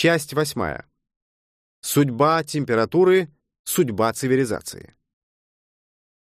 Часть восьмая. Судьба температуры, судьба цивилизации.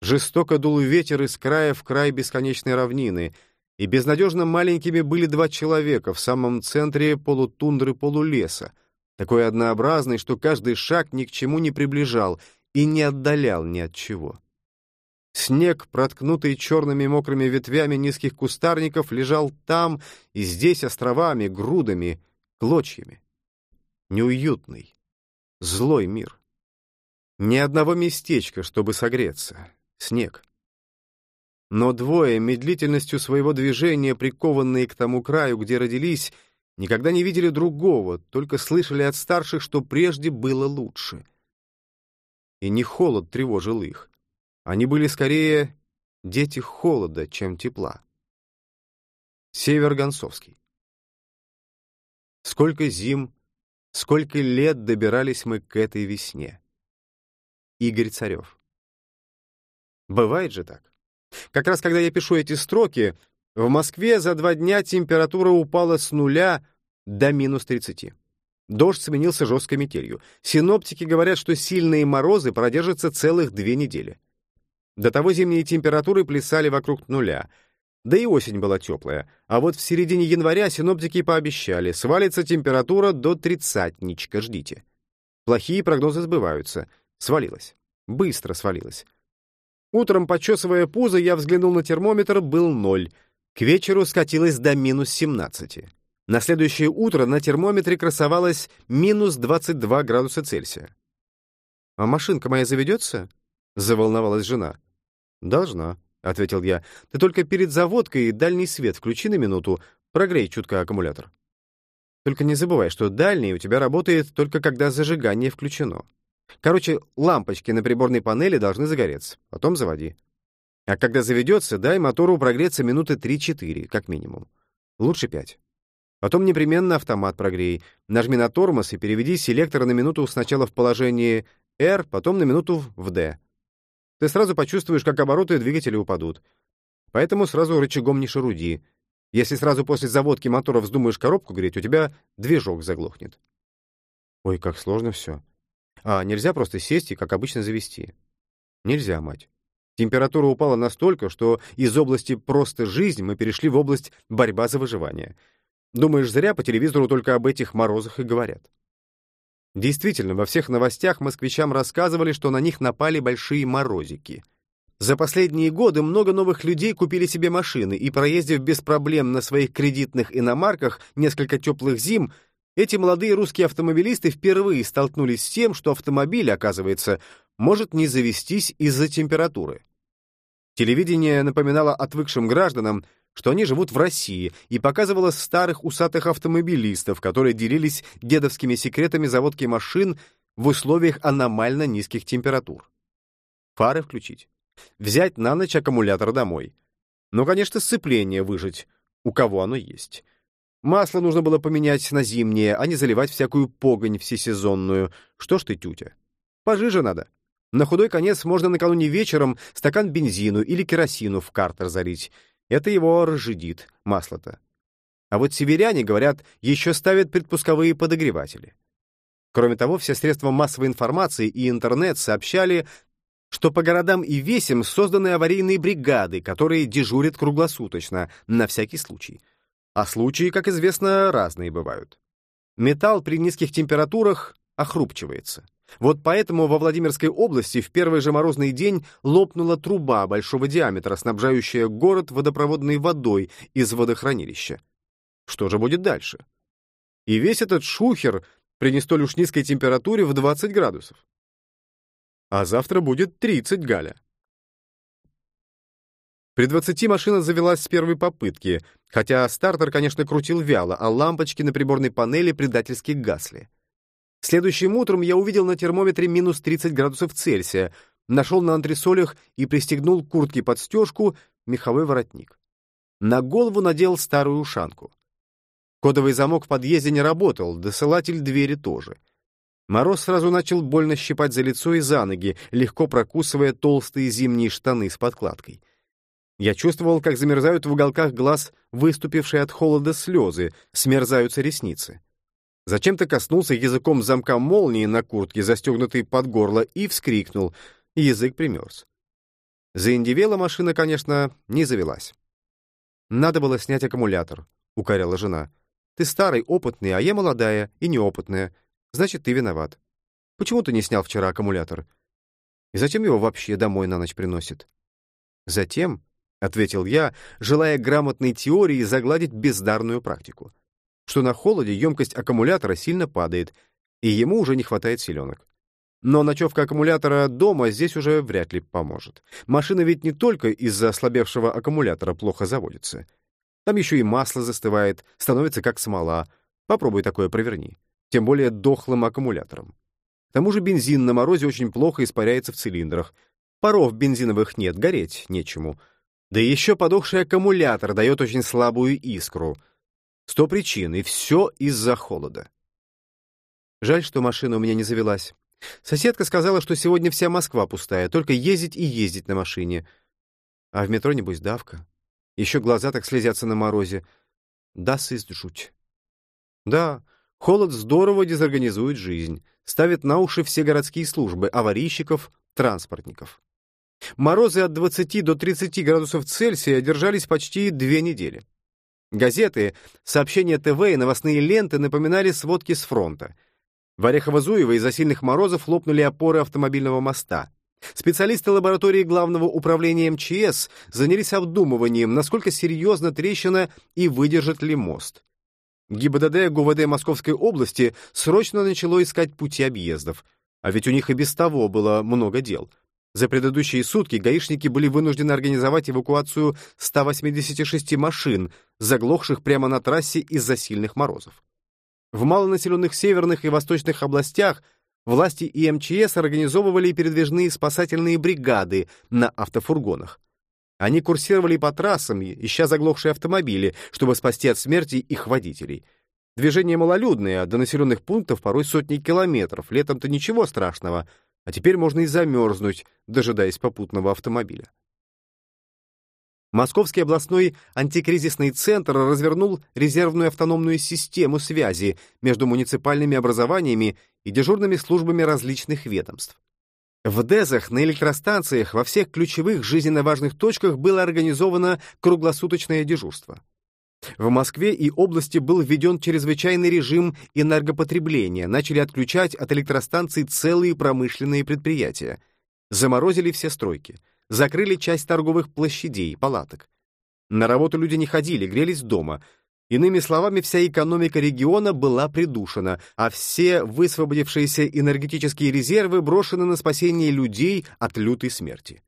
Жестоко дул ветер из края в край бесконечной равнины, и безнадежно маленькими были два человека в самом центре полутундры полулеса, такой однообразный, что каждый шаг ни к чему не приближал и не отдалял ни от чего. Снег, проткнутый черными мокрыми ветвями низких кустарников, лежал там и здесь островами, грудами, клочьями. Неуютный, злой мир. Ни одного местечка, чтобы согреться. Снег. Но двое, медлительностью своего движения, прикованные к тому краю, где родились, никогда не видели другого, только слышали от старших, что прежде было лучше. И не холод тревожил их. Они были скорее дети холода, чем тепла. Север Гонцовский. Сколько зим, сколько лет добирались мы к этой весне. Игорь Царев. Бывает же так. Как раз когда я пишу эти строки, в Москве за два дня температура упала с нуля до минус 30. Дождь сменился жесткой метелью. Синоптики говорят, что сильные морозы продержатся целых две недели. До того зимние температуры плясали вокруг нуля. Да и осень была теплая. А вот в середине января синоптики пообещали, свалится температура до тридцатничка, ждите. Плохие прогнозы сбываются. Свалилась. Быстро свалилась. Утром, почесывая пузо, я взглянул на термометр, был ноль. К вечеру скатилась до минус 17. На следующее утро на термометре красовалось минус 22 градуса Цельсия. «А машинка моя заведется?» — заволновалась жена. «Должна», — ответил я. «Ты только перед заводкой дальний свет включи на минуту, прогрей чутко аккумулятор. Только не забывай, что дальний у тебя работает только когда зажигание включено. Короче, лампочки на приборной панели должны загореться, потом заводи. А когда заведется, дай мотору прогреться минуты 3-4, как минимум. Лучше 5. Потом непременно автомат прогрей. Нажми на тормоз и переведи селектор на минуту сначала в положение R, потом на минуту в D ты сразу почувствуешь, как обороты двигателя упадут. Поэтому сразу рычагом не шаруди. Если сразу после заводки мотора вздумаешь коробку греть, у тебя движок заглохнет. Ой, как сложно все. А нельзя просто сесть и, как обычно, завести? Нельзя, мать. Температура упала настолько, что из области «просто жизнь» мы перешли в область «борьба за выживание». Думаешь, зря по телевизору только об этих морозах и говорят. Действительно, во всех новостях москвичам рассказывали, что на них напали большие морозики. За последние годы много новых людей купили себе машины, и проездив без проблем на своих кредитных иномарках несколько теплых зим, эти молодые русские автомобилисты впервые столкнулись с тем, что автомобиль, оказывается, может не завестись из-за температуры. Телевидение напоминало отвыкшим гражданам, что они живут в России, и показывала старых усатых автомобилистов, которые делились дедовскими секретами заводки машин в условиях аномально низких температур. Фары включить. Взять на ночь аккумулятор домой. Ну, конечно, сцепление выжать, у кого оно есть. Масло нужно было поменять на зимнее, а не заливать всякую погонь всесезонную. Что ж ты, тютя? Пожиже надо. На худой конец можно накануне вечером стакан бензину или керосину в картер залить. Это его разжидит, масло-то. А вот северяне, говорят, еще ставят предпусковые подогреватели. Кроме того, все средства массовой информации и интернет сообщали, что по городам и весям созданы аварийные бригады, которые дежурят круглосуточно, на всякий случай. А случаи, как известно, разные бывают. Металл при низких температурах охрупчивается. Вот поэтому во Владимирской области в первый же морозный день лопнула труба большого диаметра, снабжающая город водопроводной водой из водохранилища. Что же будет дальше? И весь этот шухер при не столь уж низкой температуре в 20 градусов. А завтра будет 30 галя. При 20 машина завелась с первой попытки, хотя стартер, конечно, крутил вяло, а лампочки на приборной панели предательски гасли. Следующим утром я увидел на термометре минус 30 градусов Цельсия, нашел на антресолях и пристегнул к куртке под стежку меховой воротник. На голову надел старую ушанку. Кодовый замок в подъезде не работал, досылатель двери тоже. Мороз сразу начал больно щипать за лицо и за ноги, легко прокусывая толстые зимние штаны с подкладкой. Я чувствовал, как замерзают в уголках глаз выступившие от холода слезы, смерзаются ресницы. Зачем-то коснулся языком замка молнии на куртке, застегнутой под горло, и вскрикнул. Язык примерз. Заиндивела машина, конечно, не завелась. «Надо было снять аккумулятор», — укоряла жена. «Ты старый, опытный, а я молодая и неопытная. Значит, ты виноват. Почему ты не снял вчера аккумулятор? И зачем его вообще домой на ночь приносит?» «Затем», — ответил я, желая грамотной теории загладить бездарную практику, что на холоде емкость аккумулятора сильно падает, и ему уже не хватает силенок. Но ночевка аккумулятора дома здесь уже вряд ли поможет. Машина ведь не только из-за ослабевшего аккумулятора плохо заводится. Там еще и масло застывает, становится как смола. Попробуй такое проверни. Тем более дохлым аккумулятором. К тому же бензин на морозе очень плохо испаряется в цилиндрах. Паров бензиновых нет, гореть нечему. Да еще подохший аккумулятор дает очень слабую искру. Сто причин, и все из-за холода. Жаль, что машина у меня не завелась. Соседка сказала, что сегодня вся Москва пустая, только ездить и ездить на машине. А в метро, небось, давка. Еще глаза так слезятся на морозе. Да, сыст жуть. Да, холод здорово дезорганизует жизнь, ставит на уши все городские службы, аварийщиков, транспортников. Морозы от 20 до 30 градусов Цельсия держались почти две недели. Газеты, сообщения ТВ и новостные ленты напоминали сводки с фронта — в Орехово-Зуево из-за сильных морозов лопнули опоры автомобильного моста. Специалисты лаборатории Главного управления МЧС занялись обдумыванием, насколько серьезна трещина и выдержит ли мост. ГИБДД ГУВД Московской области срочно начало искать пути объездов, а ведь у них и без того было много дел. За предыдущие сутки гаишники были вынуждены организовать эвакуацию 186 машин, заглохших прямо на трассе из-за сильных морозов. В малонаселенных северных и восточных областях власти и МЧС организовывали передвижные спасательные бригады на автофургонах. Они курсировали по трассам, ища заглохшие автомобили, чтобы спасти от смерти их водителей. Движение малолюдное, а до населенных пунктов порой сотни километров. Летом-то ничего страшного, а теперь можно и замерзнуть, дожидаясь попутного автомобиля. Московский областной антикризисный центр развернул резервную автономную систему связи между муниципальными образованиями и дежурными службами различных ведомств. В ДЭЗах на электростанциях во всех ключевых жизненно важных точках было организовано круглосуточное дежурство. В Москве и области был введен чрезвычайный режим энергопотребления, начали отключать от электростанций целые промышленные предприятия. Заморозили все стройки — закрыли часть торговых площадей, палаток. На работу люди не ходили, грелись дома. Иными словами, вся экономика региона была придушена, а все высвободившиеся энергетические резервы брошены на спасение людей от лютой смерти.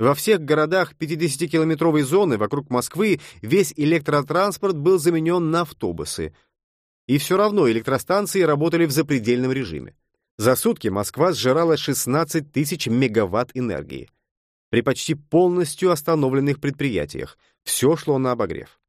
Во всех городах 50-километровой зоны вокруг Москвы весь электротранспорт был заменен на автобусы. И все равно электростанции работали в запредельном режиме. За сутки Москва сжирала 16 тысяч мегаватт энергии при почти полностью остановленных предприятиях. Все шло на обогрев.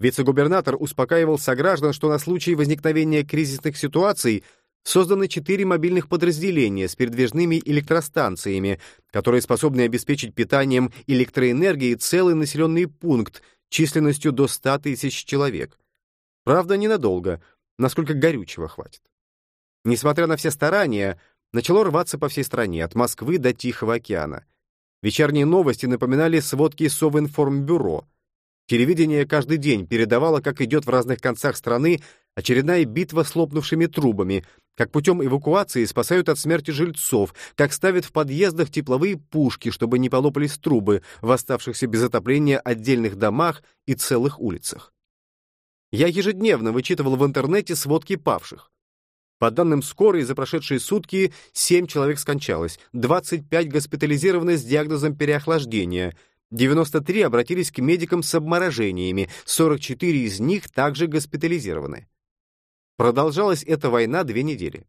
Вице-губернатор успокаивал сограждан, что на случай возникновения кризисных ситуаций созданы четыре мобильных подразделения с передвижными электростанциями, которые способны обеспечить питанием электроэнергией целый населенный пункт численностью до 100 тысяч человек. Правда, ненадолго, насколько горючего хватит. Несмотря на все старания, начало рваться по всей стране, от Москвы до Тихого океана — Вечерние новости напоминали сводки Совинформбюро. Телевидение каждый день передавало, как идет в разных концах страны очередная битва с лопнувшими трубами, как путем эвакуации спасают от смерти жильцов, как ставят в подъездах тепловые пушки, чтобы не полопались трубы в оставшихся без отопления отдельных домах и целых улицах. Я ежедневно вычитывал в интернете сводки павших. По данным скорой, за прошедшие сутки 7 человек скончалось, 25 госпитализированы с диагнозом переохлаждения, 93 обратились к медикам с обморожениями, 44 из них также госпитализированы. Продолжалась эта война две недели.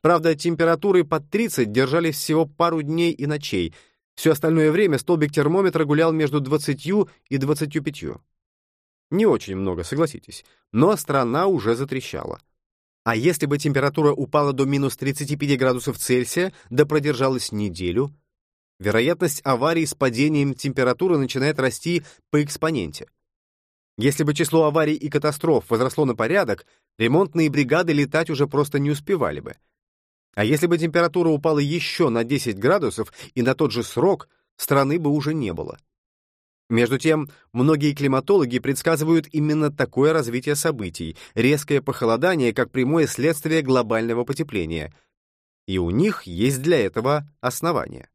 Правда, температуры под 30 держались всего пару дней и ночей. Все остальное время столбик термометра гулял между 20 и 25. Не очень много, согласитесь, но страна уже затрещала. А если бы температура упала до минус 35 градусов Цельсия, да продержалась неделю, вероятность аварий с падением температуры начинает расти по экспоненте. Если бы число аварий и катастроф возросло на порядок, ремонтные бригады летать уже просто не успевали бы. А если бы температура упала еще на 10 градусов и на тот же срок, страны бы уже не было. Между тем, многие климатологи предсказывают именно такое развитие событий, резкое похолодание как прямое следствие глобального потепления. И у них есть для этого основания.